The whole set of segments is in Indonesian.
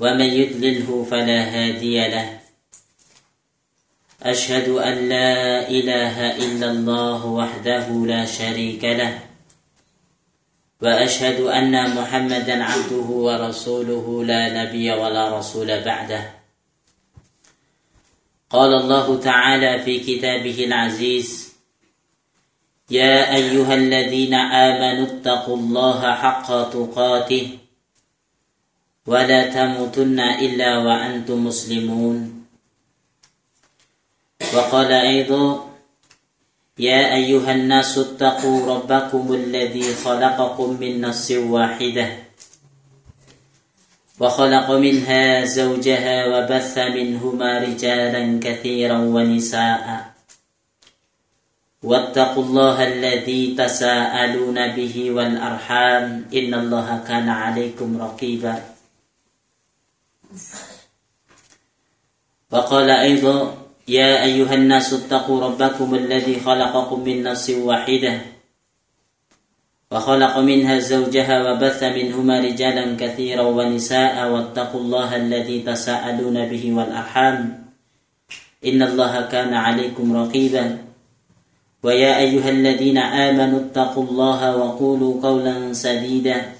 ومن يضلله فلا هادي له. أشهد أن لا إله إلا الله وحده لا شريك له. وأشهد أن محمدا عبده ورسوله لا نبي ولا رسول بعده. قال الله تعالى في كتابه العزيز يا أيها الذين آمنوا اتقوا الله حق تقاته ولا تموتن إلا وأنتم مسلمون. وقال أيضا يا أيها الناس اتقوا ربكم الذي خلقكم من نفس واحدة وخلق منها زوجها وبث منهما رجالا كثيرا ونساء. واتقوا الله الذي تساءلون به والأرحام إن الله كان عليكم رقيبا. وقال أيضا يا أيها الناس اتقوا ربكم الذي خلقكم من نفس واحدة وخلق منها زوجها وبث منهما رجالا كثيرا ونساء واتقوا الله الذي تساءلون به والأرحام. إن الله كان عليكم رقيبا. ويا أيها الذين آمنوا اتقوا الله وقولوا قولا سديدا.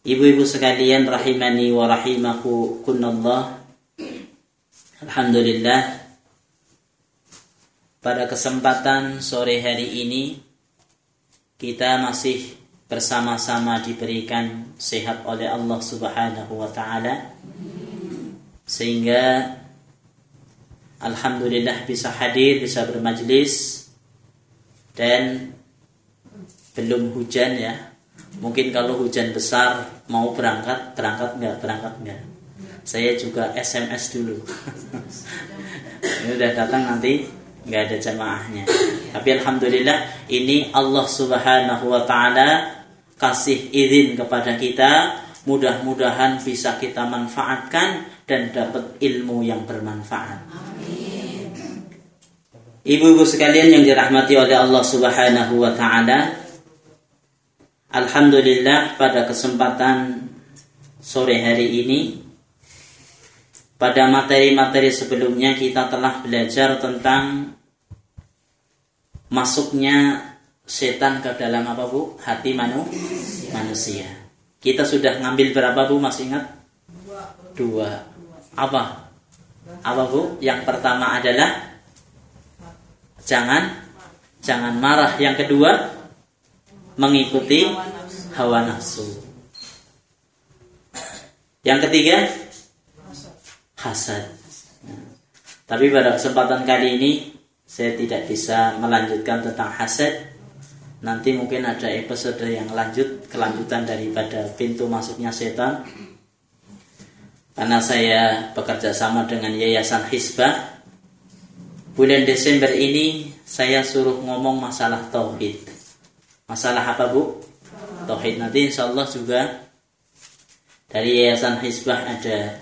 Ibu-ibu sekalian rahimani wa rahimaku kunallah. Alhamdulillah. Pada kesempatan sore hari ini Kita masih bersama-sama diberikan sehat oleh Allah subhanahu wa ta'ala. Sehingga Alhamdulillah bisa hadir, bisa bermajlis. Dan belum hujan ya Mungkin kalau hujan besar mau berangkat, berangkat nggak, berangkat nggak. Saya juga SMS dulu. ini udah datang nanti nggak ada jamaahnya. Tapi alhamdulillah ini Allah Subhanahu wa taala kasih izin kepada kita, mudah-mudahan bisa kita manfaatkan dan dapat ilmu yang bermanfaat. Ibu-ibu sekalian yang dirahmati oleh Allah Subhanahu wa taala, Alhamdulillah pada kesempatan sore hari ini pada materi-materi sebelumnya kita telah belajar tentang masuknya setan ke dalam apa Bu? Hati manu, manusia. Kita sudah ngambil berapa Bu? Masih ingat? Dua. Apa? Apa Bu? Yang pertama adalah jangan jangan marah. Yang kedua mengikuti hawa nafsu. Yang ketiga, hasad. Tapi pada kesempatan kali ini saya tidak bisa melanjutkan tentang hasad. Nanti mungkin ada episode yang lanjut kelanjutan daripada pintu masuknya setan. Karena saya bekerja sama dengan Yayasan Hisbah. Bulan Desember ini saya suruh ngomong masalah tauhid. Masalah apa bu? Tauhid. Nanti insya Allah juga dari Yayasan Hizbah ada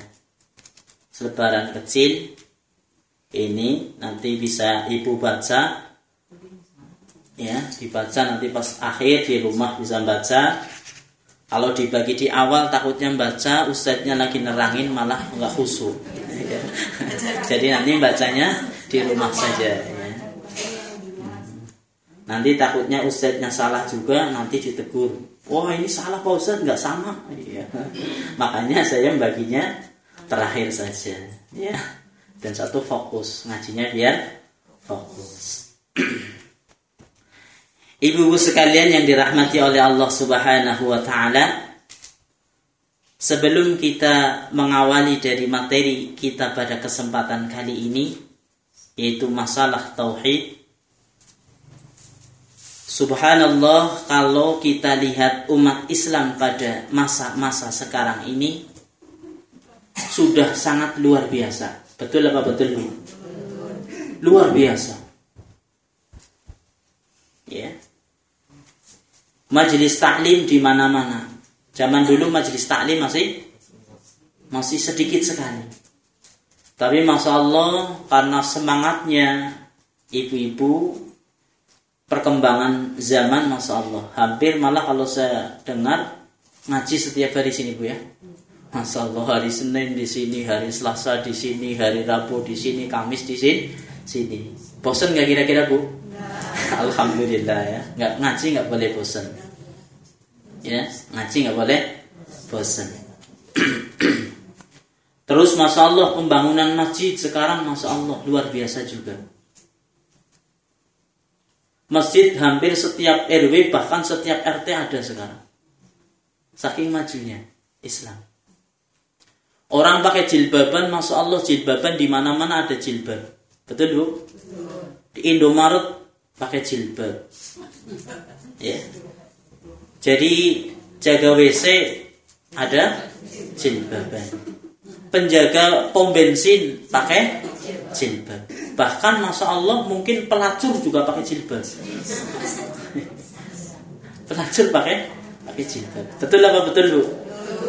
selebaran kecil. Ini nanti bisa ibu baca. Ya dibaca nanti pas akhir di rumah bisa baca. Kalau dibagi di awal takutnya baca ustadznya lagi nerangin malah nggak khusyuk. Jadi nanti bacanya di rumah saja. Nanti takutnya ustadznya salah juga nanti ditegur. Wah ini salah pak ustadz nggak sama. Iya. Makanya saya baginya terakhir saja. Ya. Dan satu fokus ngajinya biar fokus. Ibu-ibu sekalian yang dirahmati oleh Allah Subhanahu wa taala, sebelum kita mengawali dari materi kita pada kesempatan kali ini yaitu masalah tauhid Subhanallah kalau kita lihat umat Islam pada masa-masa sekarang ini sudah sangat luar biasa. Betul apa betul? Luar biasa. Ya majelis taklim di mana-mana. Zaman dulu majelis taklim masih masih sedikit sekali. Tapi masya Allah karena semangatnya ibu-ibu perkembangan zaman masya Allah hampir malah kalau saya dengar ngaji setiap hari sini bu ya. Masya Allah hari Senin di sini, hari Selasa di sini, hari Rabu di sini, Kamis di sini, sini. Bosan nggak kira-kira bu? Alhamdulillah ya. Nggak ngaji nggak boleh bosan. Ya, ngaji nggak boleh bosan. Terus masya Allah pembangunan masjid sekarang masya Allah luar biasa juga. Masjid hampir setiap RW bahkan setiap RT ada sekarang. Saking majunya Islam. Orang pakai jilbaban, masya Allah jilbaban di mana-mana ada jilbab. Betul bu? Di Indomaret pakai jilbab. Ya. Jadi jaga WC ada jilbaban. Penjaga pom bensin pakai jilbab. Bahkan masa Allah mungkin pelacur juga pakai jilbab. pelacur pakai pakai jilbab. Betul apa betul bu?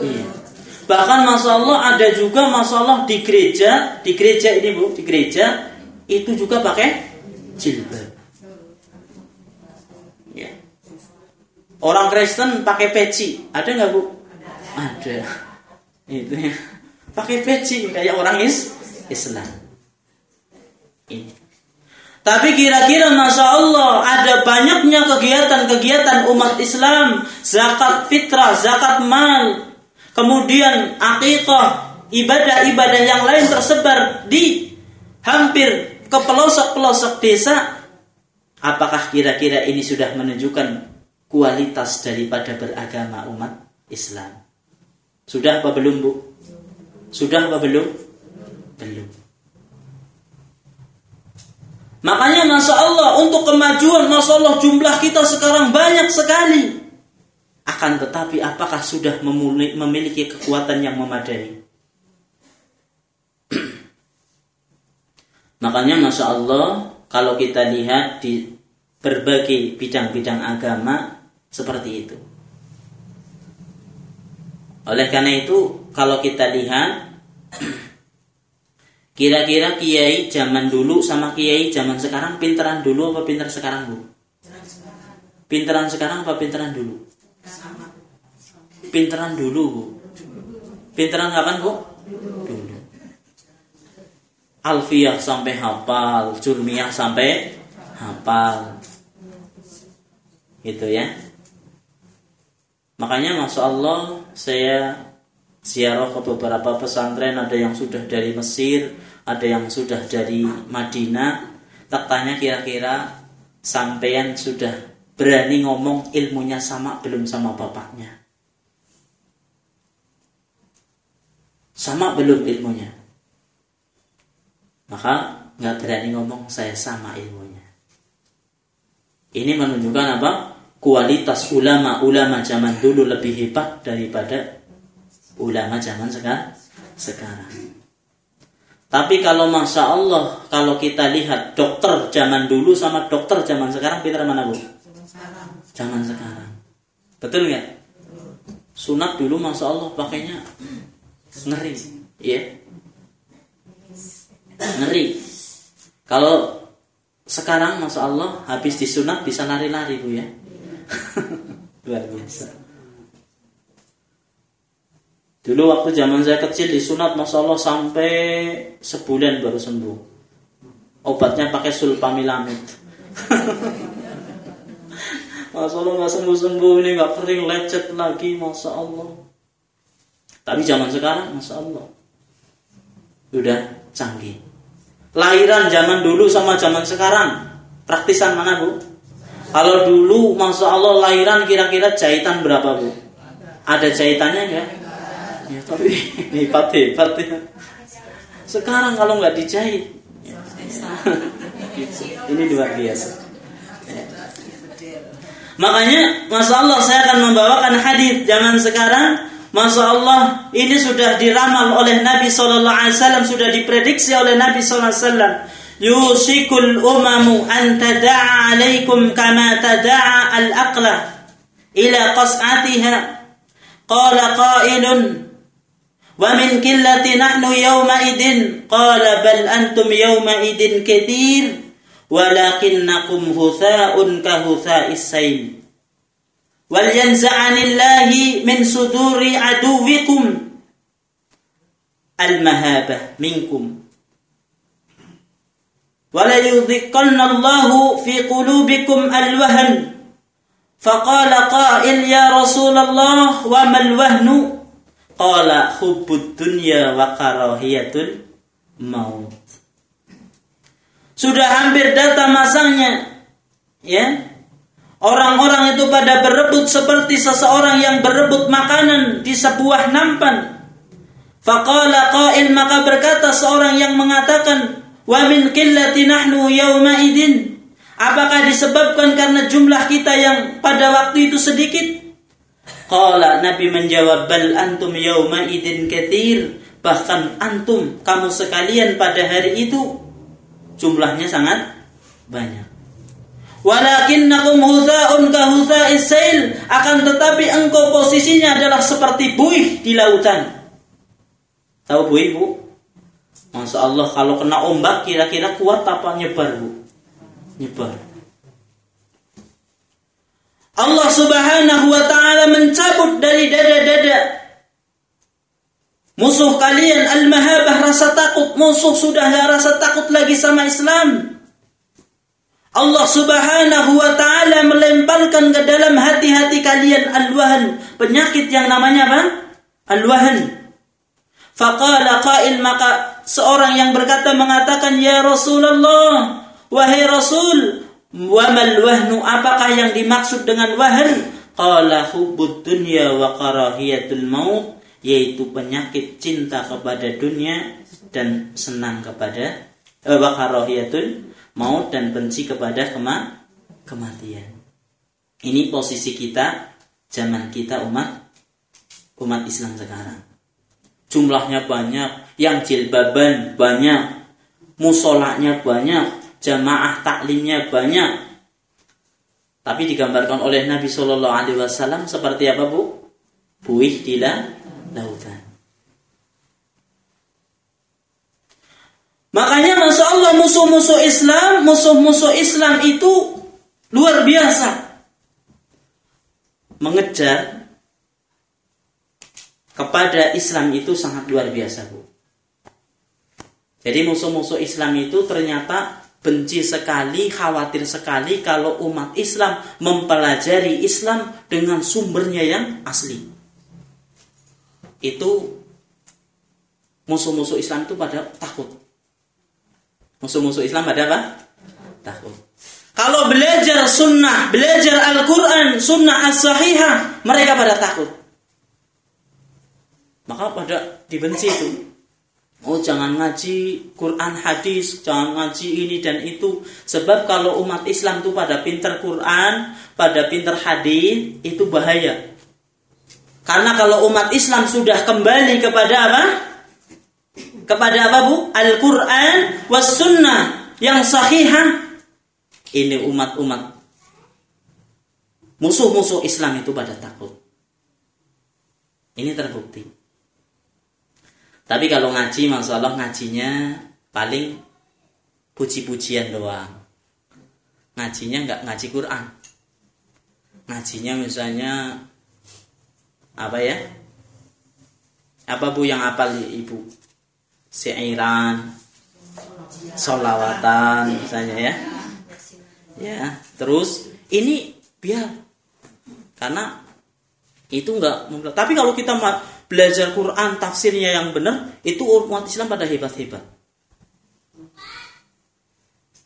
Iya. Bahkan masa Allah ada juga masa Allah di gereja, di gereja ini bu, di gereja itu juga pakai jilbab. Orang Kristen pakai peci, ada nggak bu? Ada. Itu ya. Pakai peci kayak orang is Islam. Tapi kira-kira Masya Allah ada banyaknya kegiatan-kegiatan umat Islam Zakat fitrah, zakat mal Kemudian akikah Ibadah-ibadah yang lain tersebar di Hampir ke pelosok-pelosok desa Apakah kira-kira ini sudah menunjukkan kualitas daripada beragama umat Islam. Sudah apa belum, Bu? Sudah apa belum? Belum. Makanya Masya Allah untuk kemajuan Masya Allah jumlah kita sekarang banyak sekali. Akan tetapi apakah sudah memiliki kekuatan yang memadai? Makanya Masya Allah kalau kita lihat di berbagai bidang-bidang agama seperti itu. Oleh karena itu, kalau kita lihat kira-kira kiai zaman dulu sama kiai zaman sekarang pinteran dulu apa pinter sekarang, Bu? Pinteran sekarang apa pinteran dulu? Pinteran dulu, Bu. Pinteran kapan, Bu? Dulu. Alfiah sampai hafal, Jurmiyah sampai hafal. Gitu ya. Makanya Masya Allah saya ziarah ke beberapa pesantren ada yang sudah dari Mesir, ada yang sudah dari Madinah. Tak kira-kira sampean sudah berani ngomong ilmunya sama belum sama bapaknya? Sama belum ilmunya? Maka nggak berani ngomong saya sama ilmunya. Ini menunjukkan apa? kualitas ulama-ulama zaman dulu lebih hebat daripada ulama zaman sekarang. sekarang. Tapi kalau masa Allah, kalau kita lihat dokter zaman dulu sama dokter zaman sekarang, pintar mana bu? Zaman sekarang. Betul nggak? Sunat dulu masa Allah pakainya ngeri, ya. Ngeri. Kalau sekarang masa Allah habis disunat bisa lari-lari bu ya. Luar biasa. Dulu waktu zaman saya kecil disunat Masya Allah sampai sebulan baru sembuh. Obatnya pakai sulpamilamid. Masya Allah nggak sembuh-sembuh ini nggak kering lecet lagi Masya Allah Tapi zaman sekarang Masya Allah Udah canggih Lahiran zaman dulu sama zaman sekarang Praktisan mana bu? Kalau dulu Masya Allah lahiran kira-kira jahitan berapa bu? Ada jahitannya enggak? Ya tapi hebat hebat ya Sekarang kalau nggak dijahit ya. Ini luar biasa Makanya, Masya Allah saya akan membawakan hadis zaman sekarang. Masya Allah, ini sudah diramal oleh Nabi Sallallahu Alaihi Wasallam, sudah diprediksi oleh Nabi Sallallahu Alaihi Wasallam. Yusikul umamu an tada'a alaikum kama tada'a al-aqla ila qas'atiha. Qala qailun ومن قلة نحن يومئذ قال بل أنتم يومئذ كثير ولكنكم هثاء كهثاء السيل. ولينزعن الله من صدور عدوكم المهابة منكم. وليذقن الله في قلوبكم الوهن. فقال قائل يا رسول الله وما الوهن؟ Qala hubbud dunya wa karahiyatul maut. Sudah hampir datang masanya. Ya. Orang-orang itu pada berebut seperti seseorang yang berebut makanan di sebuah nampan. Faqala qail maka berkata seorang yang mengatakan wa min qillati nahnu idin. Apakah disebabkan karena jumlah kita yang pada waktu itu sedikit? Qala nabi menjawab bal antum yauma idin kathir bahkan antum kamu sekalian pada hari itu jumlahnya sangat banyak. Walakinnakum huzaun ka huza'is sail akan tetapi engkau posisinya adalah seperti buih di lautan. Tahu buih, Bu? Masya Allah kalau kena ombak kira-kira kuat apa nyebar, Bu? Nyebar. Allah Subhanahu wa taala mencabut dari dada-dada Musuh kalian al-mahabah rasa takut. Musuh sudah rasa takut lagi sama Islam. Allah subhanahu wa ta'ala melemparkan ke dalam hati-hati kalian al-wahan. Penyakit yang namanya apa? Al-wahan. Faqala qail maka seorang yang berkata mengatakan ya Rasulullah wahai Rasul wa mal wahnu apakah yang dimaksud dengan wahan qala hubbud dunya wa karahiyatul maut yaitu penyakit cinta kepada dunia dan senang kepada eh, maut dan benci kepada kema kematian. Ini posisi kita zaman kita umat umat Islam sekarang. Jumlahnya banyak, yang jilbaban banyak, musolanya banyak, jamaah taklimnya banyak. Tapi digambarkan oleh Nabi Shallallahu Alaihi Wasallam seperti apa bu? Buih di lautan. Makanya Masya Allah musuh-musuh Islam, musuh-musuh Islam itu luar biasa. Mengejar kepada Islam itu sangat luar biasa Bu. Jadi musuh-musuh Islam itu ternyata benci sekali, khawatir sekali kalau umat Islam mempelajari Islam dengan sumbernya yang asli itu musuh-musuh Islam itu pada takut. Musuh-musuh Islam pada apa? Takut. Kalau belajar sunnah, belajar Al-Quran, sunnah as-sahihah, mereka pada takut. Maka pada dibenci itu. Oh jangan ngaji Quran hadis, jangan ngaji ini dan itu. Sebab kalau umat Islam itu pada pinter Quran, pada pinter hadis, itu bahaya. Karena kalau umat Islam sudah kembali kepada apa? Kepada apa bu? Al-Quran was sunnah yang sahihah. Ini umat-umat musuh-musuh Islam itu pada takut. Ini terbukti. Tapi kalau ngaji, masalah ngajinya paling puji-pujian doang. Ngajinya nggak ngaji Quran. Ngajinya misalnya apa ya? Apa bu yang apal ibu? Seiran, solawatan misalnya ya. Ya, terus ini biar Karena itu enggak tapi kalau kita belajar Quran tafsirnya yang benar itu umat Islam pada hebat-hebat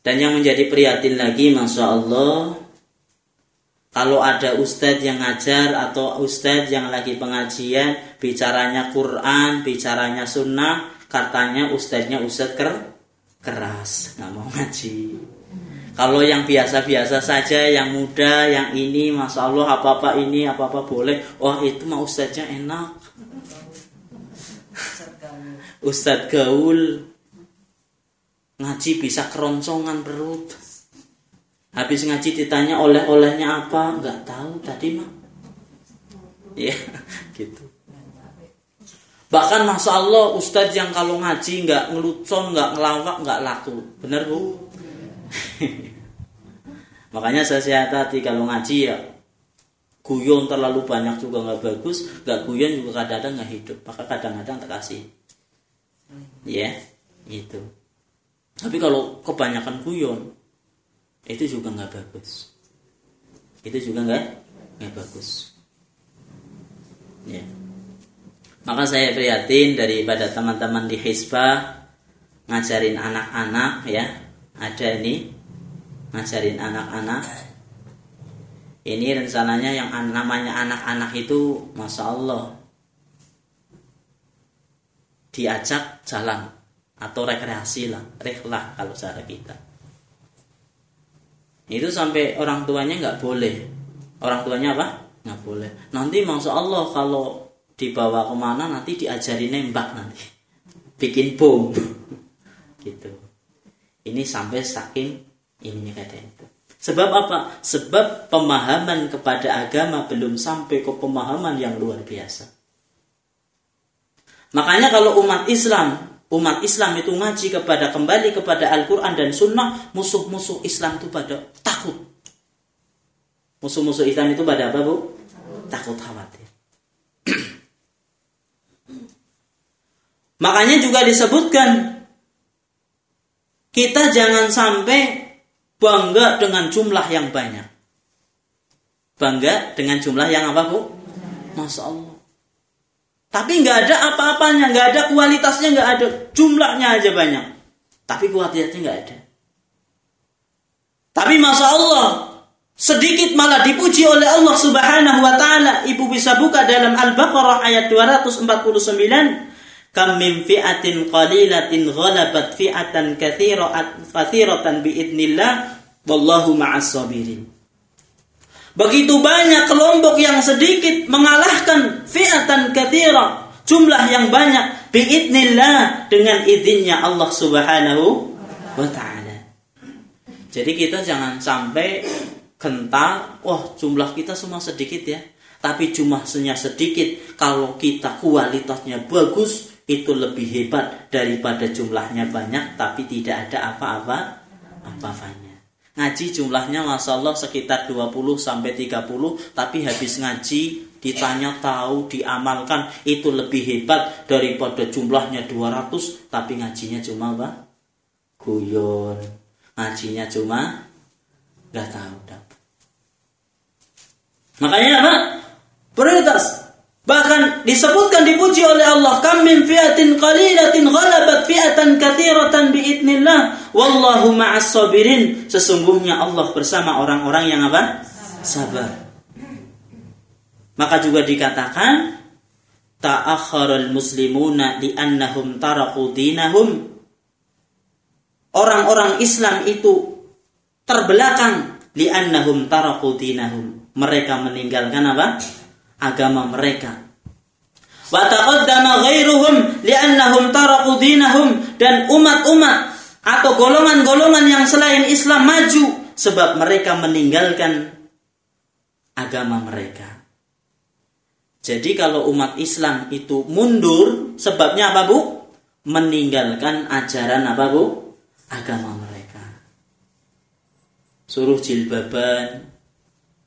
dan yang menjadi prihatin lagi Masya Allah kalau ada ustadz yang ngajar atau ustadz yang lagi pengajian bicaranya Quran, bicaranya sunnah katanya ustadznya ustadz ker keras nggak mau ngaji kalau yang biasa-biasa saja, yang muda, yang ini, masya Allah apa-apa ini, apa-apa boleh. Oh itu mah ustadznya enak. Ustadz gaul ngaji bisa keroncongan perut. Habis ngaji ditanya oleh-olehnya apa, nggak tahu tadi mah. Ya, gitu. Bahkan masya Allah Ustadz yang kalau ngaji nggak ngelucon, nggak ngelawak, nggak laku. Bener bu? Makanya saya sehat hati kalau ngaji ya guyon terlalu banyak juga nggak bagus, nggak guyon juga kadang-kadang nggak hidup. Maka kadang-kadang terkasih, ya yeah, itu. Tapi kalau kebanyakan guyon itu juga nggak bagus. Itu juga nggak nggak bagus. Ya. Maka saya prihatin daripada teman-teman di Hizbah ngajarin anak-anak ya ada ini ngajarin anak-anak ini rencananya yang namanya anak-anak itu masya Allah diajak jalan atau rekreasi lah rehlah kalau cara kita. Itu sampai orang tuanya nggak boleh. Orang tuanya apa? Nggak boleh. Nanti masya Allah kalau dibawa ke mana nanti diajari nembak nanti. Bikin bom. Gitu. Ini sampai saking ininya kata itu. Sebab apa? Sebab pemahaman kepada agama belum sampai ke pemahaman yang luar biasa. Makanya kalau umat Islam, umat Islam itu ngaji kepada kembali kepada Al-Quran dan Sunnah, musuh-musuh Islam itu pada takut. Musuh-musuh Islam itu pada apa bu? Takut khawatir. Makanya juga disebutkan kita jangan sampai bangga dengan jumlah yang banyak. Bangga dengan jumlah yang apa bu? Masya Allah. Tapi nggak ada apa-apanya, nggak ada kualitasnya, nggak ada jumlahnya aja banyak. Tapi kualitasnya nggak ada. Tapi masya Allah, sedikit malah dipuji oleh Allah Subhanahu Wa Taala. Ibu bisa buka dalam Al-Baqarah ayat 249 kam min fi'atin qalilatin ghalabat fi'atan katsiratan biidnillah wallahu ma'as Begitu banyak kelompok yang sedikit mengalahkan fi'atan katsira, jumlah yang banyak biidnillah dengan izinnya Allah Subhanahu wa taala. Jadi kita jangan sampai kental, wah jumlah kita semua sedikit ya. Tapi jumlahnya sedikit, kalau kita kualitasnya bagus, itu lebih hebat daripada jumlahnya banyak tapi tidak ada apa-apa apa-apanya. Ngaji jumlahnya Masya Allah sekitar 20 sampai 30 tapi habis ngaji ditanya tahu diamalkan itu lebih hebat daripada jumlahnya 200 tapi ngajinya cuma apa? Guyon. Ngajinya cuma nggak tahu dapat. Makanya apa? Prioritas Bahkan disebutkan dipuji oleh Allah, "Kam min fi'atin qalilatin ghalabat fi'atan katsiratan biidznillah, wallahu ma'as sabirin." Sesungguhnya Allah bersama orang-orang yang apa? Sabar. Maka juga dikatakan ta'akhkharul muslimuna li'annahum taraqu dinahum. Orang-orang Islam itu terbelakang li'annahum taraqu dinahum. Mereka meninggalkan apa? Agama mereka. Wa ghairuhum li'annahum taraqu dinahum dan umat-umat atau golongan-golongan yang selain Islam maju sebab mereka meninggalkan agama mereka. Jadi kalau umat Islam itu mundur sebabnya apa Bu? Meninggalkan ajaran apa Bu? Agama mereka. Suruh jilbaban,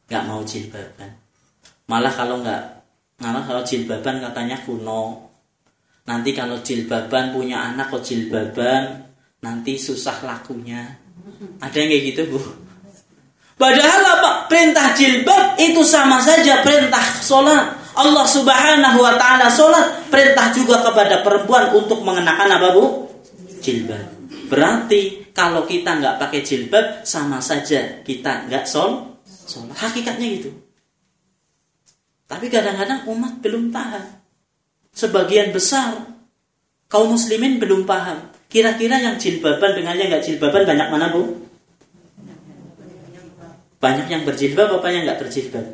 nggak mau jilbaban malah kalau nggak malah kalau jilbaban katanya kuno nanti kalau jilbaban punya anak kok jilbaban nanti susah lakunya ada yang kayak gitu bu Padahal apa? Perintah jilbab itu sama saja perintah sholat. Allah subhanahu wa ta'ala sholat. Perintah juga kepada perempuan untuk mengenakan apa bu? Jilbab. Berarti kalau kita nggak pakai jilbab sama saja kita nggak sol sholat. Hakikatnya gitu. Tapi kadang-kadang umat belum paham. Sebagian besar kaum muslimin belum paham. Kira-kira yang jilbaban dengan yang nggak jilbaban banyak mana bu? Banyak yang berjilbab apa yang nggak berjilbab?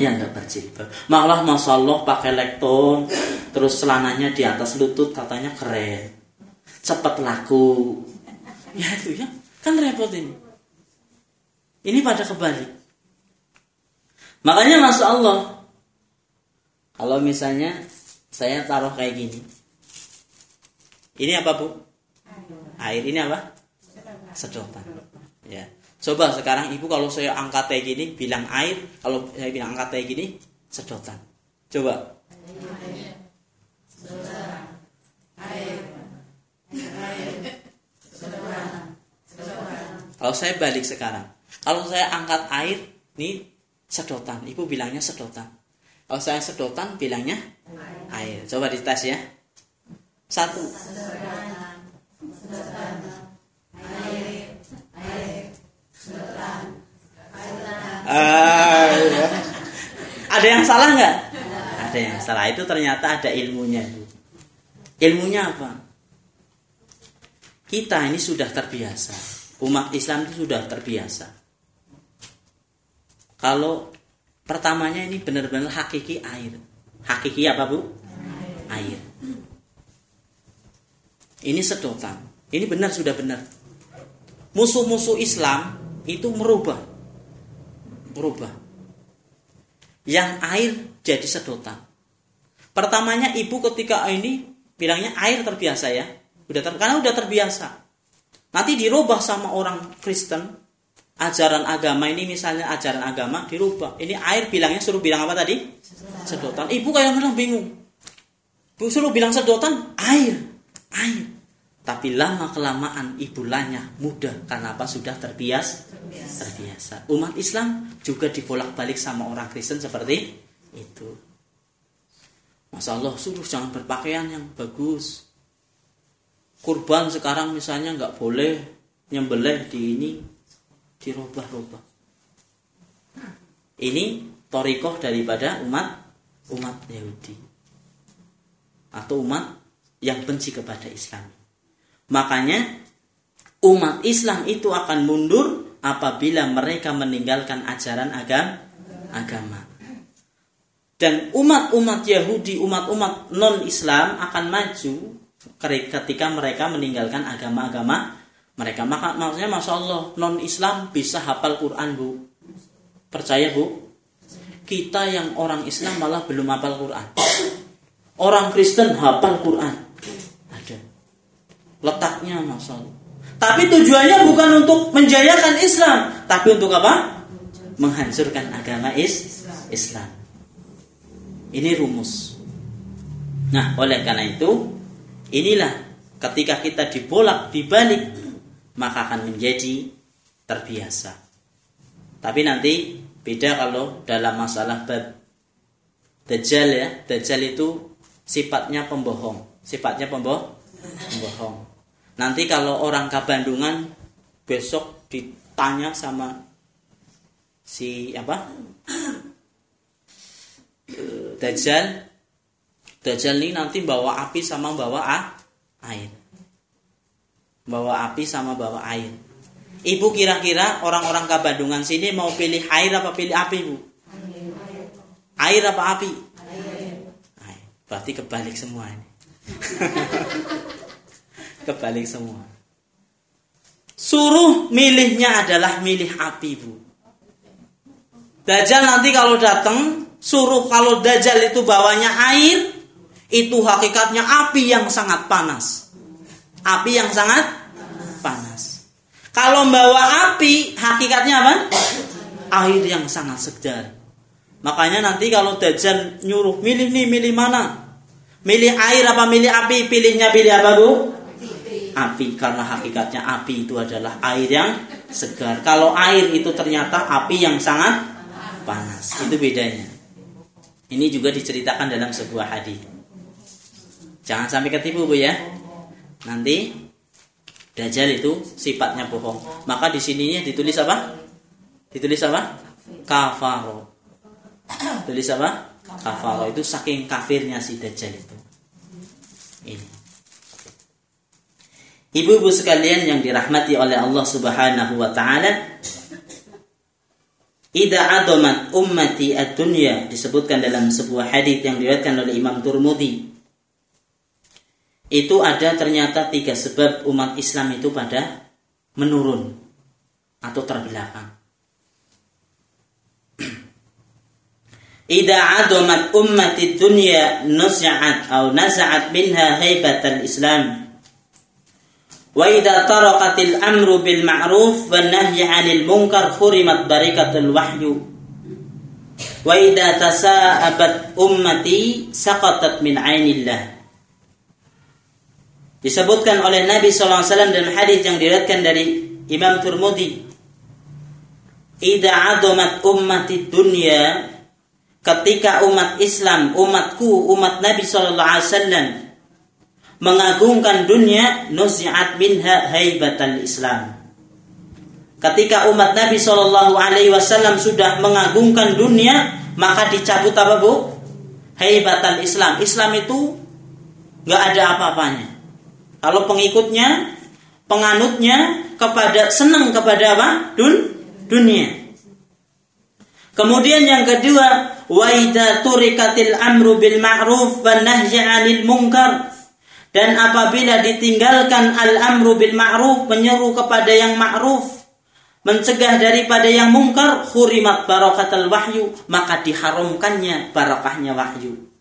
Yang nggak berjilbab. Malah masya Allah pakai lekton, terus celananya di atas lutut katanya keren, cepat laku. Ya itu ya, kan repot ini. Ini pada kebalik. Makanya masya Allah, kalau misalnya saya taruh kayak gini, ini apa bu? Air ini apa? Sedotan. Ya. Coba sekarang ibu kalau saya angkat kayak gini bilang air, kalau saya bilang angkat kayak gini sedotan. Coba. Kalau saya balik sekarang, kalau saya angkat air, ini sedotan. Ibu bilangnya sedotan. Kalau saya sedotan, bilangnya air. Coba dites ya. Satu. Ya. Ada yang salah nggak? Ada yang salah. Itu ternyata ada ilmunya. Ilmunya apa? Kita ini sudah terbiasa. Umat Islam itu sudah terbiasa. Kalau pertamanya ini benar-benar hakiki air. Hakiki apa bu? Air. Ini sedotan. Ini benar sudah benar. Musuh-musuh Islam itu merubah berubah. Yang air jadi sedotan. Pertamanya ibu ketika ini bilangnya air terbiasa ya. Udah ter, karena udah terbiasa. Nanti dirubah sama orang Kristen, ajaran agama ini misalnya ajaran agama dirubah. Ini air bilangnya suruh bilang apa tadi? Sedotan. Ibu kayak bilang bingung. Bu suruh bilang sedotan, air, air. Tapi lama kelamaan ibu lanya mudah karena apa sudah terbias terbiasa. Umat Islam juga dibolak-balik sama orang Kristen seperti itu. Masya Allah suruh jangan berpakaian yang bagus. Kurban sekarang misalnya nggak boleh nyembelih di ini dirubah-rubah. Ini torikoh daripada umat umat Yahudi atau umat yang benci kepada Islam. Makanya umat Islam itu akan mundur apabila mereka meninggalkan ajaran agam agama. Dan umat-umat Yahudi, umat-umat non-Islam akan maju ketika mereka meninggalkan agama-agama mereka. Maka maksudnya Masya Allah, non-Islam bisa hafal Quran bu. Percaya bu? Kita yang orang Islam malah belum hafal Quran. Orang Kristen hafal Quran letaknya masalah. Tapi tujuannya bukan untuk menjayakan Islam, tapi untuk apa? Menghancurkan agama is Islam. Ini rumus. Nah, oleh karena itu, inilah ketika kita dibolak dibalik, maka akan menjadi terbiasa. Tapi nanti beda kalau dalam masalah bab Dajjal ya, Dajjal itu sifatnya pembohong. Sifatnya pembohong. Pembohong. Nanti kalau orang Kabandungan besok ditanya sama si apa? Eh, Dajjal Dajjal ini nanti bawa api sama bawa air. Bawa api sama bawa air. Ibu kira-kira orang-orang Kabandungan sini mau pilih air apa pilih api, Bu? Air apa api? Air. Berarti kebalik semua ini. kebalik semua. Suruh milihnya adalah milih api, Bu. Dajjal nanti kalau datang, suruh kalau Dajjal itu bawanya air, itu hakikatnya api yang sangat panas. Api yang sangat panas. Kalau membawa api, hakikatnya apa? Air yang sangat segar. Makanya nanti kalau Dajjal nyuruh milih nih, milih mana? Milih air apa milih api? Pilihnya pilih apa, Bu? api karena hakikatnya api itu adalah air yang segar. Kalau air itu ternyata api yang sangat panas. Itu bedanya. Ini juga diceritakan dalam sebuah hadis. Jangan sampai ketipu Bu ya. Nanti Dajjal itu sifatnya bohong. Maka di sininya ditulis apa? Ditulis apa? Kafaro. Tulis apa? Kafaro itu saking kafirnya si Dajjal itu. Ini. Ibu-ibu sekalian yang dirahmati oleh Allah Subhanahu wa taala, Ida adomat ummati ad-dunya disebutkan dalam sebuah hadis yang diriwayatkan oleh Imam Turmudi. Itu ada ternyata tiga sebab umat Islam itu pada menurun atau terbelakang. Ida adomat ummati dunya nus'at atau nas'at minha haibatal Islam Wa idza taraqatil amru bil ma'ruf wan nahyi 'anil munkar khurimat barikatul wahyu. Wa idza tasa'abat ummati saqatat min 'ainillah. Disebutkan oleh Nabi wasallam dalam hadis yang diriwayatkan dari Imam Turmudi. Idza 'adomat ummati dunya ketika umat Islam, umatku, umat Nabi sallallahu alaihi wasallam mengagungkan dunia nuzi'at minha haibatal Islam. Ketika umat Nabi Shallallahu Alaihi Wasallam sudah mengagungkan dunia, maka dicabut apa bu? Haibatal Islam. Islam itu nggak ada apa-apanya. Kalau pengikutnya, penganutnya kepada senang kepada apa? Dun, dunia. Kemudian yang kedua, wa turikatil amru bil ma'ruf wa nahyi 'anil munkar dan apabila ditinggalkan al-amru bil ma'ruf, menyeru kepada yang ma'ruf, mencegah daripada yang mungkar, khurimat barakatul wahyu, maka diharamkannya barakahnya wahyu.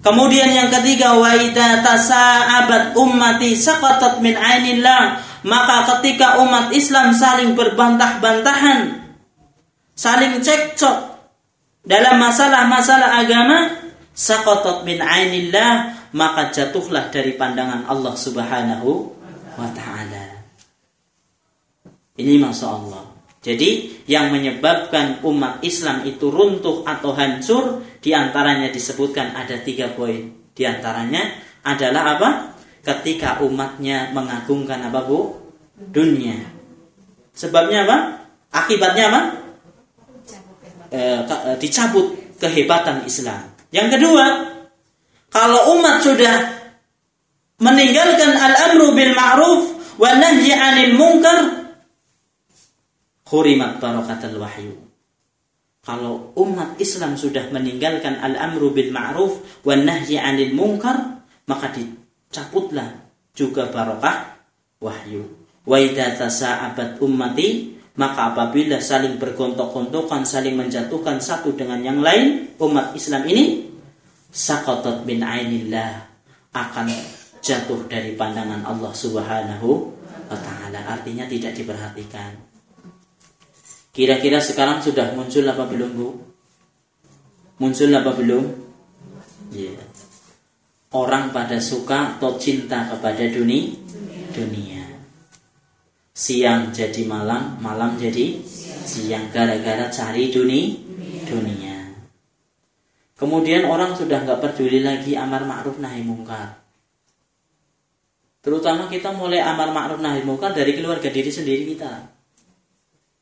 Kemudian yang ketiga wa idza tasa'abat ummati saqatat min ainillah maka ketika umat Islam saling berbantah-bantahan saling cekcok dalam masalah-masalah agama sakotot min ainillah maka jatuhlah dari pandangan Allah Subhanahu wa taala. Ini masya Allah. Jadi yang menyebabkan umat Islam itu runtuh atau hancur di antaranya disebutkan ada tiga poin. Di antaranya adalah apa? Ketika umatnya mengagungkan apa bu? Dunia. Sebabnya apa? Akibatnya apa? Eh dicabut kehebatan Islam. Yang kedua, kalau umat sudah meninggalkan al-amru bil ma'ruf wa nahyi 'anil munkar hurimat barakatul wahyu. Kalau umat Islam sudah meninggalkan al-amru bil ma'ruf wa nahyi 'anil munkar, maka dicabutlah juga barokah wahyu. Wa idza tasa'abat ummati maka apabila saling bergontok-gontokan, saling menjatuhkan satu dengan yang lain, umat Islam ini sakotot bin ainillah akan jatuh dari pandangan Allah Subhanahu wa taala. Artinya tidak diperhatikan. Kira-kira sekarang sudah muncul apa belum, Bu? Muncul apa belum? Yeah. Orang pada suka atau cinta kepada dunia, dunia siang jadi malam, malam jadi siang gara-gara cari dunia, dunia. Kemudian orang sudah nggak peduli lagi amar ma'ruf nahi mungkar. Terutama kita mulai amar ma'ruf nahi mungkar dari keluarga diri sendiri kita.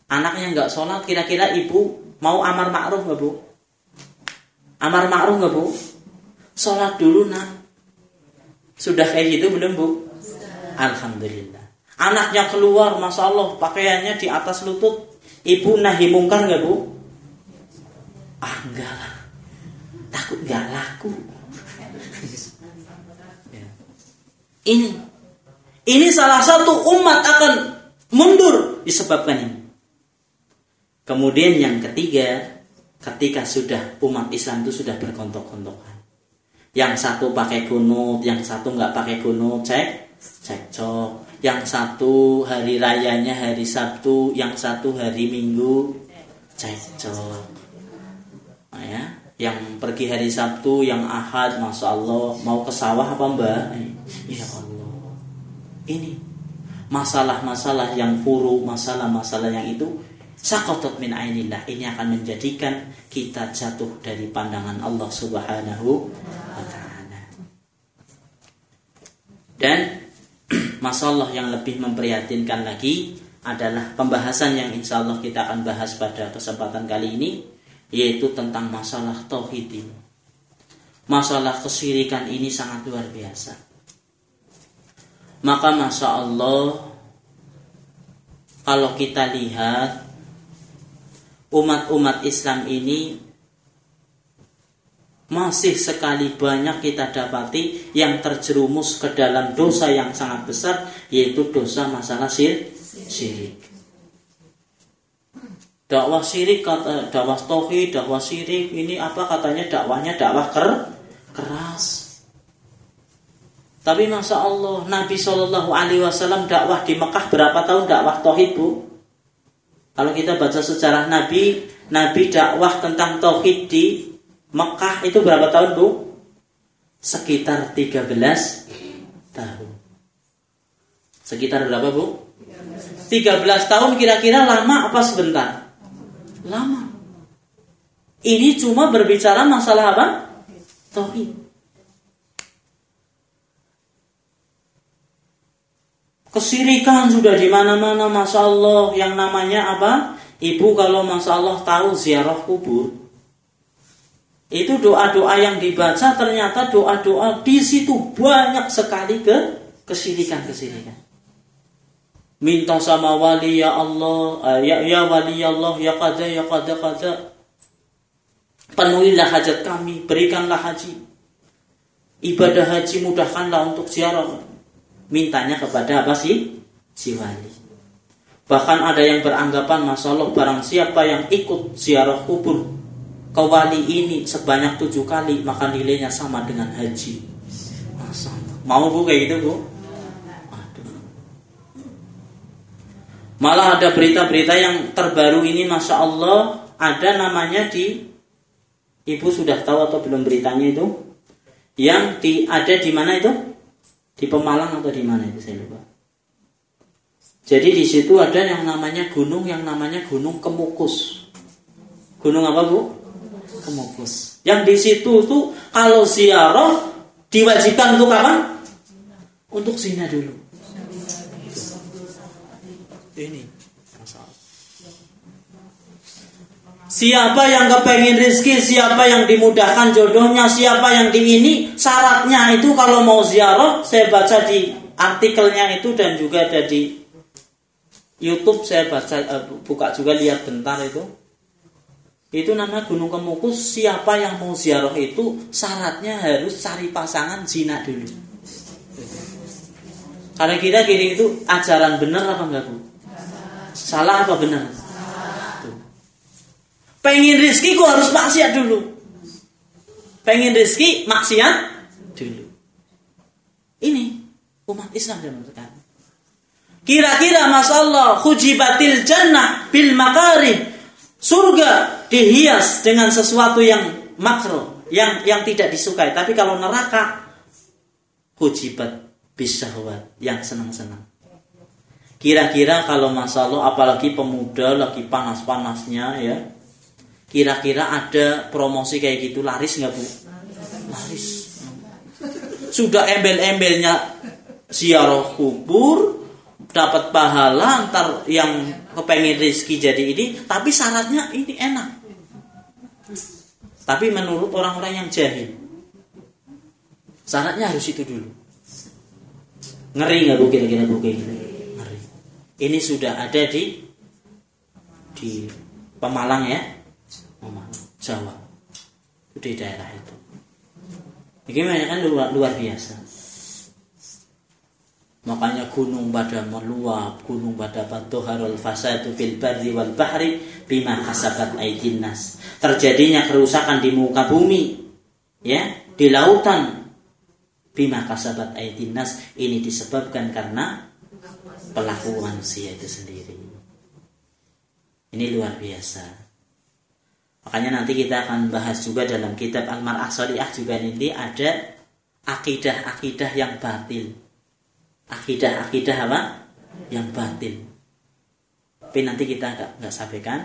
Anaknya nggak sholat, kira-kira ibu mau amar ma'ruf nggak bu? Amar ma'ruf nggak bu? Sholat dulu nak. Sudah kayak gitu belum bu? Alhamdulillah. Anaknya keluar, masya Allah, pakaiannya di atas lutut. Ibu nahi mungkar nggak bu? Ah enggak lah, takut nggak laku. Ya. Ini, ini salah satu umat akan mundur disebabkan ini. Kemudian yang ketiga, ketika sudah umat Islam itu sudah berkontok-kontokan. Yang satu pakai kunut, yang satu nggak pakai kunut, cek, cekcok yang satu hari rayanya hari Sabtu, yang satu hari Minggu cekcok. Nah, ya. yang pergi hari Sabtu, yang Ahad, masya Allah mau ke sawah apa mbak? Ya Allah, ini masalah-masalah yang furu, masalah-masalah yang itu sakotot min ainillah ini akan menjadikan kita jatuh dari pandangan Allah Subhanahu wa taala. Dan masalah yang lebih memprihatinkan lagi adalah pembahasan yang insya Allah kita akan bahas pada kesempatan kali ini yaitu tentang masalah tauhid. Masalah kesirikan ini sangat luar biasa. Maka masya Allah kalau kita lihat umat-umat Islam ini masih sekali banyak kita dapati yang terjerumus ke dalam dosa yang sangat besar yaitu dosa masalah syirik. dakwah syirik kata dakwah tauhid dakwah syirik ini apa katanya? Dakwahnya dakwah ker keras. Tapi masa Allah Nabi Shallallahu Alaihi Wasallam dakwah di Mekah berapa tahun dakwah tauhid bu kalau kita baca sejarah Nabi Nabi dakwah tentang tauhid di Mekah itu berapa tahun bu sekitar 13 tahun sekitar berapa bu 13 tahun kira-kira lama apa sebentar lama. Ini cuma berbicara masalah apa? Tauhid. Kesirikan sudah di mana-mana, masya Allah. Yang namanya apa? Ibu kalau masya Allah tahu ziarah kubur, itu doa-doa yang dibaca ternyata doa-doa di situ banyak sekali ke kesirikan-kesirikan. Minta sama wali ya Allah uh, ya ya wali Allah ya kada ya kada kada penuhilah hajat kami berikanlah haji. Ibadah haji mudahkanlah untuk ziarah mintanya kepada apa sih? Si wali. Bahkan ada yang beranggapan masalah barang siapa yang ikut ziarah kubur ke wali ini sebanyak tujuh kali maka nilainya sama dengan haji. Masa, mau bu kayak gitu bu? Malah ada berita-berita yang terbaru ini Masya Allah Ada namanya di Ibu sudah tahu atau belum beritanya itu? Yang di, ada di mana itu? Di Pemalang atau di mana itu saya lupa. Jadi di situ ada yang namanya gunung Yang namanya Gunung Kemukus. Gunung apa bu? Kemukus. Yang di situ tuh kalau ziarah Diwajibkan untuk apa? Untuk zina dulu. Ini masalah. Siapa yang kepengen rezeki, siapa yang dimudahkan jodohnya, siapa yang di ini, syaratnya itu kalau mau ziarah, saya baca di artikelnya itu dan juga ada di YouTube saya baca uh, buka juga lihat bentar itu. Itu namanya Gunung Kemukus. Siapa yang mau ziarah itu syaratnya harus cari pasangan zina dulu. Karena kita kiri itu ajaran benar apa enggak bu? Salah apa benar? Pengen rizki kok harus maksiat dulu. Pengen rizki maksiat dulu. Ini umat Islam zaman sekarang. Kira-kira masalah hujibatil jannah bil makarib. Surga dihias dengan sesuatu yang makro, yang yang tidak disukai. Tapi kalau neraka hujibat bisahwat yang senang-senang. Kira-kira kalau masalah apalagi pemuda lagi panas-panasnya ya. Kira-kira ada promosi kayak gitu laris nggak bu? Laris. Sudah embel-embelnya ziarah kubur, dapat pahala antar yang kepengen rezeki jadi ini, tapi syaratnya ini enak. Tapi menurut orang-orang yang jahil, syaratnya harus itu dulu. Ngeri nggak bu kira-kira bu kayak gini? Ini sudah ada di di Pemalang ya, Jawa, di daerah itu. Bagaimana kan luar, luar biasa. Makanya gunung pada meluap, gunung pada patuharul fasadu fil barri wal bahri bima kasabat aidin nas. Terjadinya kerusakan di muka bumi, ya, di lautan bima kasabat aidin nas ini disebabkan karena pelaku manusia itu sendiri. Ini luar biasa. Makanya nanti kita akan bahas juga dalam kitab Al-Mar'ah juga nanti ada akidah-akidah yang batil. Akidah-akidah apa? Yang batil. Tapi nanti kita nggak sampaikan.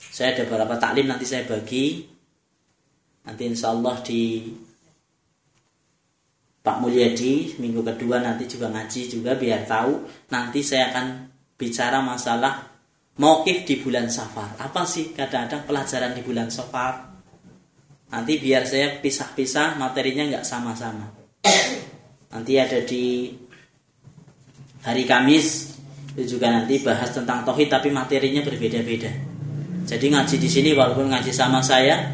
Saya ada beberapa taklim nanti saya bagi. Nanti insya Allah di Pak Mulyadi minggu kedua nanti juga ngaji juga biar tahu nanti saya akan bicara masalah Mokif di bulan safar Apa sih kadang-kadang pelajaran di bulan safar Nanti biar saya pisah-pisah materinya nggak sama-sama Nanti ada di hari Kamis itu juga nanti bahas tentang tauhid tapi materinya berbeda-beda. Jadi ngaji di sini walaupun ngaji sama saya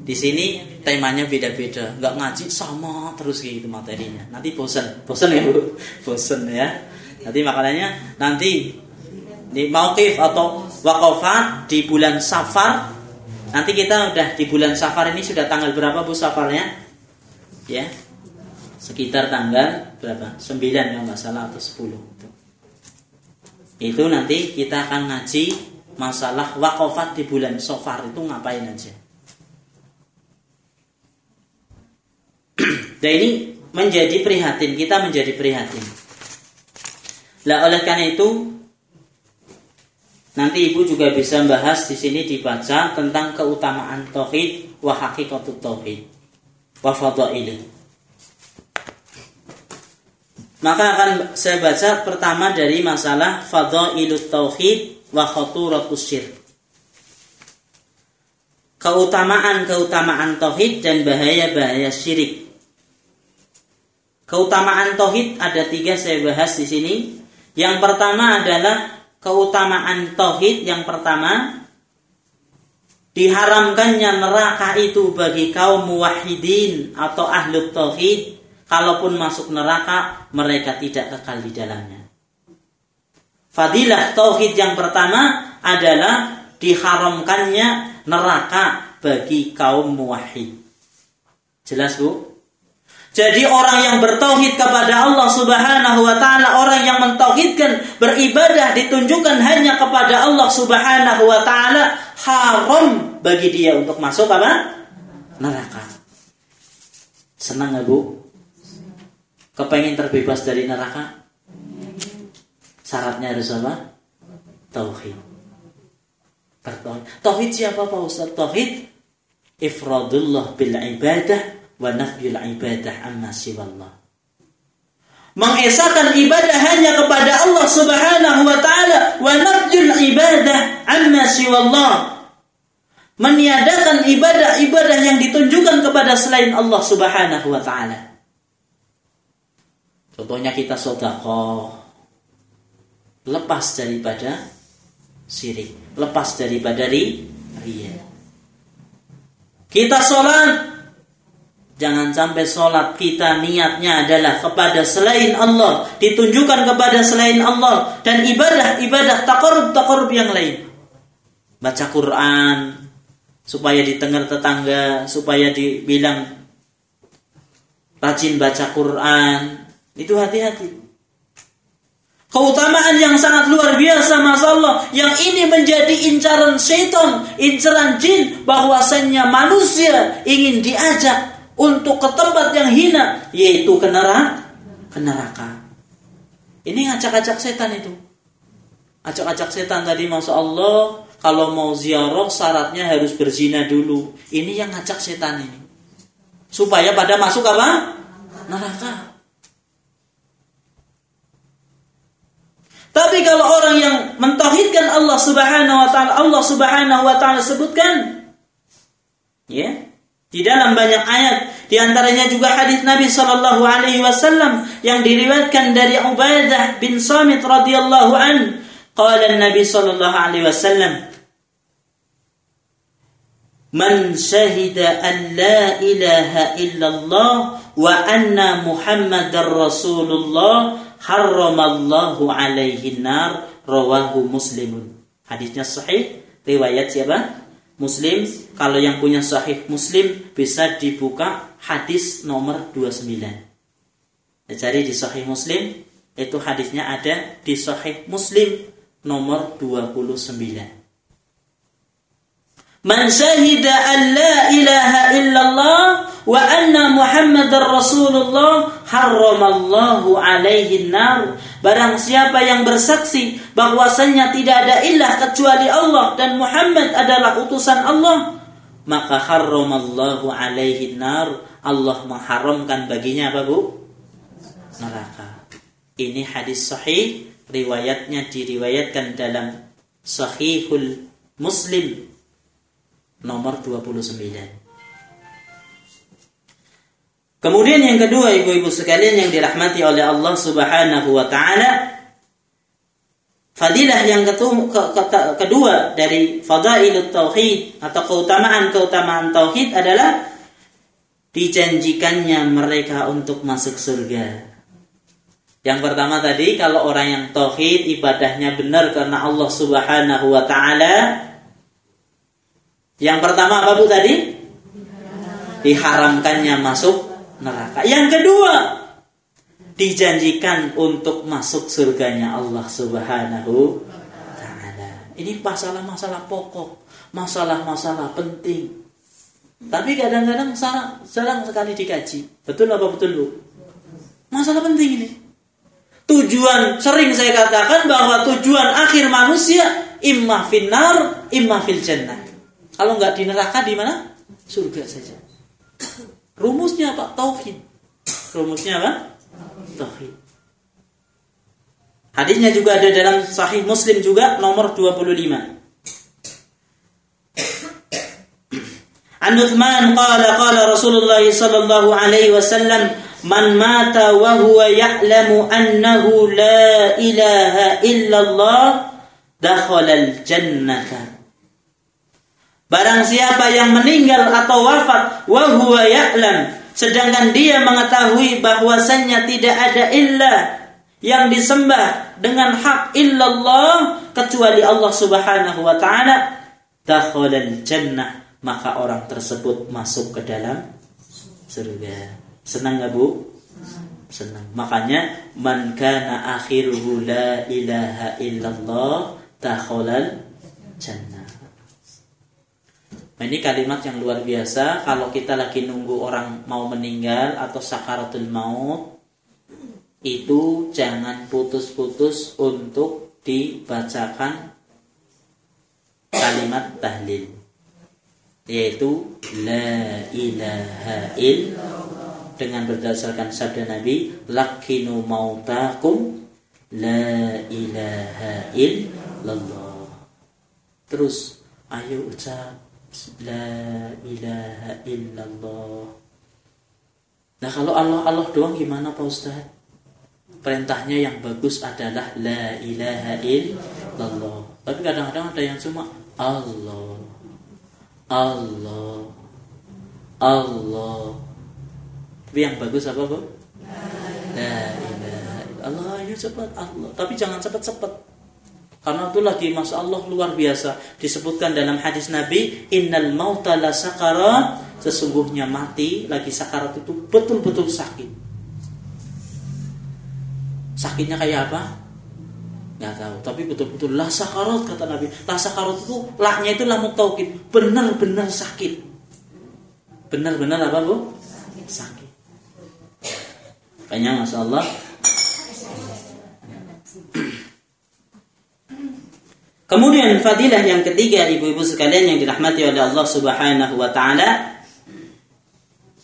di sini temanya beda-beda, nggak ngaji sama terus gitu materinya. Nanti bosen, bosen ya bu, bosen ya. Nanti makanya nanti di mauqif atau wakafat di bulan Safar. Nanti kita udah di bulan Safar ini sudah tanggal berapa bu Safarnya? Ya, sekitar tanggal berapa? 9 ya nggak salah atau 10 itu. Itu nanti kita akan ngaji masalah wakafat di bulan Safar itu ngapain aja. Dan ini menjadi prihatin, kita menjadi prihatin. Lah oleh karena itu nanti ibu juga bisa bahas di sini dibaca tentang keutamaan tauhid wa hakikatut tauhid wa fadailih. Maka akan saya baca pertama dari masalah fadailut tauhid wa khaturatus syirk. Keutamaan-keutamaan tauhid dan bahaya-bahaya syirik. Keutamaan tauhid ada tiga saya bahas di sini. Yang pertama adalah keutamaan tauhid. Yang pertama diharamkannya neraka itu bagi kaum muwahhidin atau ahlu tauhid. Kalaupun masuk neraka, mereka tidak kekal di dalamnya. Fadilah tauhid yang pertama adalah diharamkannya neraka bagi kaum muwahhid. Jelas Bu? Jadi orang yang bertauhid kepada Allah Subhanahu wa taala, orang yang mentauhidkan beribadah ditunjukkan hanya kepada Allah Subhanahu wa taala, haram bagi dia untuk masuk apa? Neraka. Senang nggak Bu? Kepengen terbebas dari neraka? Syaratnya harus apa? Tauhid. Bertauhid. Tauhid siapa Pak Ustaz? Tauhid ifradullah bil ibadah wa nafyul ibadah amma siwallah. Mengesahkan ibadah hanya kepada Allah Subhanahu wa taala wa nafyul ibadah amma siwallah. Meniadakan ibadah-ibadah yang ditunjukkan kepada selain Allah Subhanahu wa taala. Contohnya kita sedekah lepas daripada syirik, lepas daripada ri, ria. Kita sholat Jangan sampai sholat kita niatnya adalah kepada selain Allah. Ditunjukkan kepada selain Allah. Dan ibadah-ibadah takorub-takorub yang lain. Baca Quran. Supaya ditengar tetangga. Supaya dibilang rajin baca Quran. Itu hati-hati. Keutamaan yang sangat luar biasa Masya Allah Yang ini menjadi incaran syaitan Incaran jin bahwasannya manusia ingin diajak untuk ke tempat yang hina yaitu ke neraka neraka. Ini ngajak-ngajak setan itu. Ajak-ajak setan tadi masya Allah kalau mau ziarah syaratnya harus berzina dulu. Ini yang ngajak setan ini. Supaya pada masuk apa? Neraka. Tapi kalau orang yang mentauhidkan Allah Subhanahu wa taala Allah Subhanahu wa taala sebutkan ya di dalam banyak ayat, di antaranya juga hadis Nabi Shallallahu Alaihi Wasallam yang diriwayatkan dari Ubaidah bin Samit radhiyallahu an. Qala Nabi Shallallahu Alaihi Wasallam, Man syahida an la ilaha illallah wa anna Muhammadar Rasulullah harramallahu alaihi nar rawahu muslimun. Hadisnya sahih, riwayat siapa? Muslim kalau yang punya sahih Muslim bisa dibuka hadis nomor 29. Ya, cari di sahih Muslim itu hadisnya ada di sahih Muslim nomor 29. Man syahida an la ilaha illallah wa anna Muhammadar Rasulullah harramallahu alaihi nar. Barang siapa yang bersaksi bahwasanya tidak ada ilah kecuali Allah dan Muhammad adalah utusan Allah, maka harramallahu alaihi nar. Allah mengharamkan baginya apa, Bu? Neraka. Ini hadis sahih, riwayatnya diriwayatkan dalam Sahihul Muslim nomor 29. Kemudian yang kedua ibu-ibu sekalian yang dirahmati oleh Allah Subhanahu wa taala Fadilah yang kedua dari fadailut tauhid atau keutamaan-keutamaan tauhid adalah dijanjikannya mereka untuk masuk surga. Yang pertama tadi kalau orang yang tauhid ibadahnya benar karena Allah Subhanahu wa taala yang pertama apa Bu tadi? Diharamkannya masuk neraka. Yang kedua, dijanjikan untuk masuk surganya Allah Subhanahu taala. Ini masalah-masalah pokok, masalah-masalah penting. Tapi kadang-kadang jarang sekali dikaji. Betul apa betul Bu? Masalah penting ini. Tujuan sering saya katakan bahwa tujuan akhir manusia imma finnar, imma fil jannah. Kalau nggak di neraka di mana? Surga saja. Rumusnya apa? Tauhid. Rumusnya apa? Tauhid. Hadisnya juga ada dalam Sahih Muslim juga nomor 25. An Uthman qala qala Rasulullah sallallahu alaihi wasallam man mata wa huwa ya'lamu annahu la ilaha illallah dakhala al-jannata Barang siapa yang meninggal atau wafat wa huwa ya'lam sedangkan dia mengetahui bahwasannya tidak ada ilah yang disembah dengan hak illallah kecuali Allah Subhanahu wa taala dakhalal jannah maka orang tersebut masuk ke dalam surga. Senang nggak Bu? Senang. Makanya man kana akhiruhu la ilaha illallah dakhalal jannah. Nah, ini kalimat yang luar biasa. Kalau kita lagi nunggu orang mau meninggal atau sakaratul maut, itu jangan putus-putus untuk dibacakan kalimat tahlil, yaitu la ilaha il dengan berdasarkan sabda Nabi, lakinu mautakum la ilaha illallah. Terus ayo ucap La ilaha illallah. Nah kalau Allah Allah doang gimana Pak Ustaz? Perintahnya yang bagus adalah La ilaha illallah. Tapi kadang-kadang ada yang cuma Allah. Allah. Allah. Tapi yang bagus apa Bu? La ilaha illallah. Allah ayo cepat Allah. Tapi jangan cepat-cepat. Karena itu lagi Masya Allah luar biasa. Disebutkan dalam hadis Nabi Innal mauta la sakarat Sesungguhnya mati lagi sakarat itu betul-betul sakit. Sakitnya kayak apa? Gak tahu. Tapi betul-betul la sakarat kata Nabi. La sakarat itu Laknya itu lamuk taukid. Benar-benar sakit. Benar-benar apa bu? Sakit. Kayaknya Masya Allah Kemudian fadilah yang ketiga ibu-ibu sekalian yang dirahmati oleh Allah Subhanahu wa taala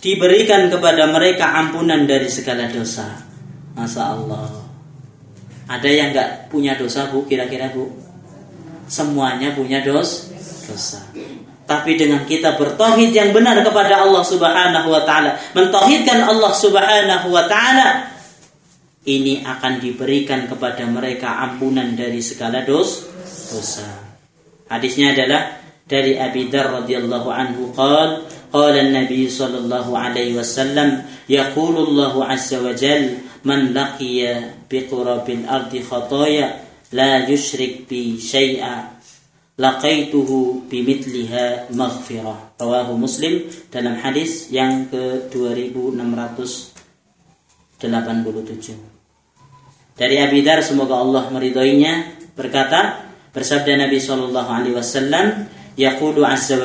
diberikan kepada mereka ampunan dari segala dosa. Masya Allah. Ada yang nggak punya dosa bu? Kira-kira bu? Semuanya punya dos dosa. Tapi dengan kita bertauhid yang benar kepada Allah Subhanahu wa taala, mentauhidkan Allah Subhanahu wa taala, ini akan diberikan kepada mereka ampunan dari segala dos dosa. Hadisnya adalah dari Abi Dar radhiyallahu anhu qal qala an-nabi sallallahu alaihi wasallam yaqulu Allah azza wa jal man laqiya bi qurabil ardi khataya la yushrik bi syai'a laqaituhu bimithliha maghfirah rawahu muslim dalam hadis yang ke 2687 dari Abi Dar semoga Allah meridhoinya berkata Bersabda Nabi Shallallahu Alaihi Wasallam, yaqulu azza.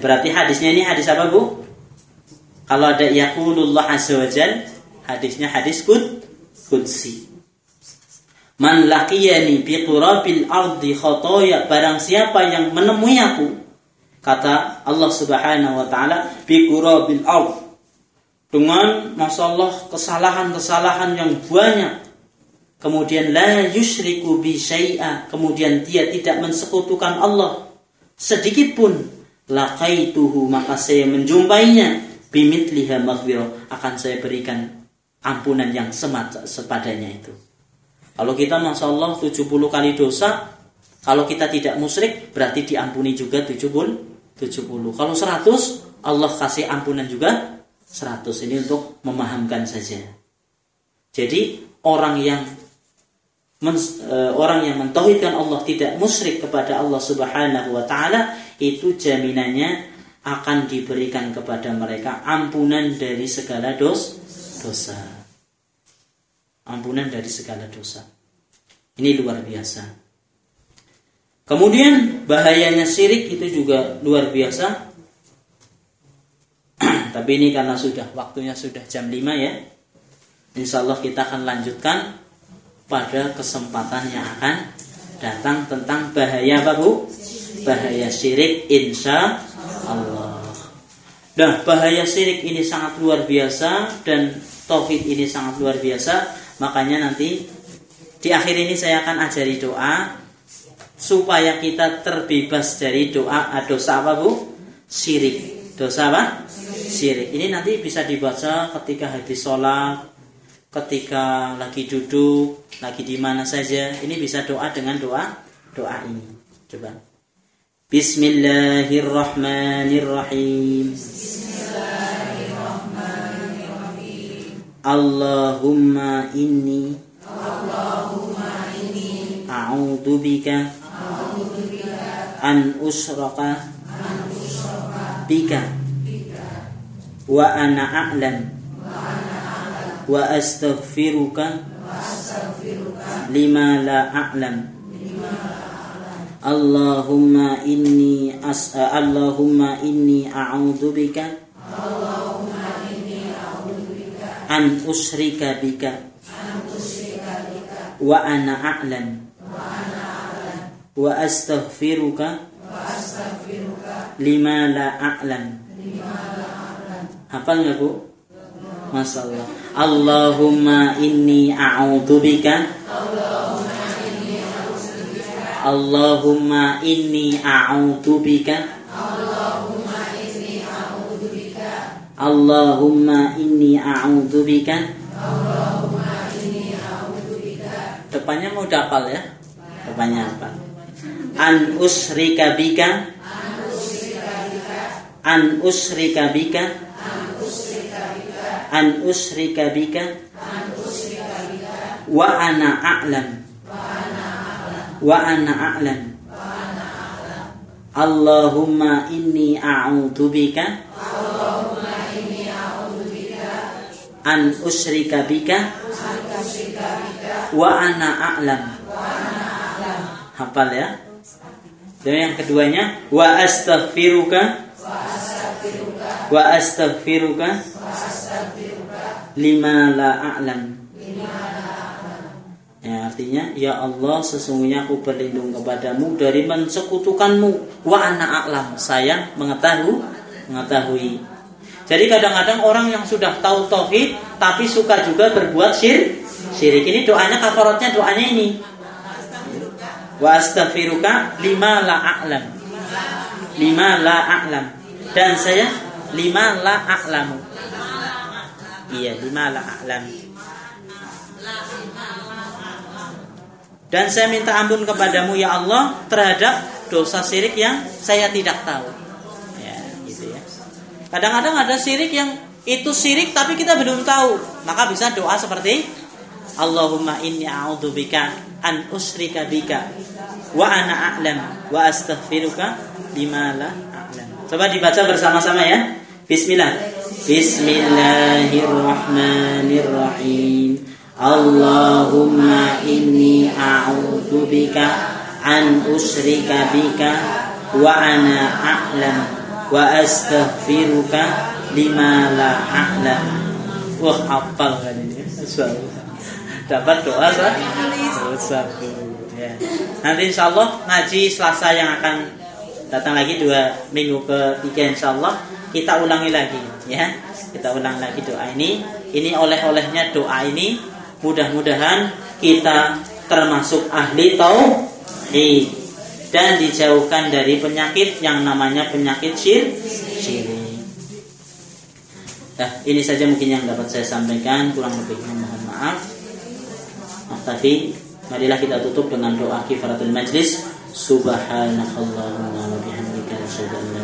Berarti hadisnya ini hadis apa, Bu? Kalau ada yaqulullah azza wa hadisnya hadis kud kudsi. Man laqiyani bi qurabil ardi khotoya barang siapa yang menemui aku kata Allah Subhanahu wa taala bi qurabil ard dengan masalah kesalahan-kesalahan yang banyak kemudian la yusyriku bi syai'a kemudian dia tidak mensekutukan Allah sedikit pun laqaituhu maka saya menjumpainya bimitliha maghfirah akan saya berikan ampunan yang semat sepadanya itu. Kalau kita Masya Allah 70 kali dosa, kalau kita tidak musyrik berarti diampuni juga 70 70. Kalau 100 Allah kasih ampunan juga 100. Ini untuk memahamkan saja. Jadi orang yang orang yang mentauhidkan Allah tidak musyrik kepada Allah Subhanahu wa taala itu jaminannya akan diberikan kepada mereka ampunan dari segala dos, dosa. Ampunan dari segala dosa. Ini luar biasa. Kemudian bahayanya syirik itu juga luar biasa. Tapi ini karena sudah waktunya sudah jam 5 ya. Insya Allah kita akan lanjutkan pada kesempatan yang akan datang tentang bahaya apa bu? Bahaya syirik insya Allah. Nah bahaya syirik ini sangat luar biasa dan tauhid ini sangat luar biasa. Makanya nanti di akhir ini saya akan ajari doa supaya kita terbebas dari doa dosa apa bu? Syirik. Dosa apa? Syirik. Ini nanti bisa dibaca ketika habis sholat, ketika lagi duduk, lagi di mana saja, ini bisa doa dengan doa doa ini. Coba. Bismillahirrahmanirrahim. Allahumma inni Allahumma inni a'udzu bika an usraka bika wa ana a'lam astaghfiruka lima la a'lam. Allahumma inni as'a Allahumma inni a'udzu bika Allahumma inni a'udzu an usyrika bika wa ana a'lam. Wa wa astaghfiruka wa lima la a'lam. Lima la a'lam hafal enggak Bu? Masya Allah. Allahumma inni a'udzubika. Allahumma inni a'udzubika. Allahumma inni a'udzubika. Allahumma inni a'udzubika. Depannya mau dapal ya? Depannya apa? An usrika bika. An usrika bika. An usrika bika. Wa ana a'lam. Wa ana a'lam. Allahumma inni a'udzu bika. An usrika bika. Wa ana a'lam. Hafal ya. Dan yang keduanya wa astaghfiruka. Wa astaghfiruka lima la a'lam. Ya, artinya ya Allah sesungguhnya aku berlindung kepadamu dari mensekutukanmu. Wa ana a'lam. Saya mengetahui mengetahui. Jadi kadang-kadang orang yang sudah tahu tauhid tapi suka juga berbuat syir syirik. Ini doanya kafaratnya doanya ini. Wa astaghfiruka lima la a'lam. Lima la a'lam. Dan saya lima la a'lamu Iya, lima la a'lam. Dan saya minta ampun kepadamu ya Allah terhadap dosa syirik yang saya tidak tahu. Ya, gitu ya. Kadang-kadang ada syirik yang itu syirik tapi kita belum tahu. Maka bisa doa seperti Allahumma inni a'udzubika an usrika bika wa ana a'lam wa astaghfiruka lima la a'lam. Coba dibaca bersama-sama ya. Bismillah. Bismillahirrahmanirrahim. Allahumma inni a'udhu bika an usrika bika wa ana a'lam wa astaghfiruka lima la a'lam. Wah apal kan ini? Dapat doa satu ya. nanti insya Allah ngaji Selasa yang akan datang lagi dua minggu ketiga insya Allah kita ulangi lagi ya kita ulang lagi doa ini ini oleh-olehnya doa ini mudah-mudahan kita termasuk ahli tauhid dan dijauhkan dari penyakit yang namanya penyakit syir syirik. Nah, ini saja mungkin yang dapat saya sampaikan, kurang lebihnya mohon maaf. Nah, tapi marilah kita tutup dengan doa kifaratul majlis. Subhanakallahumma wa bihamdika asyhadu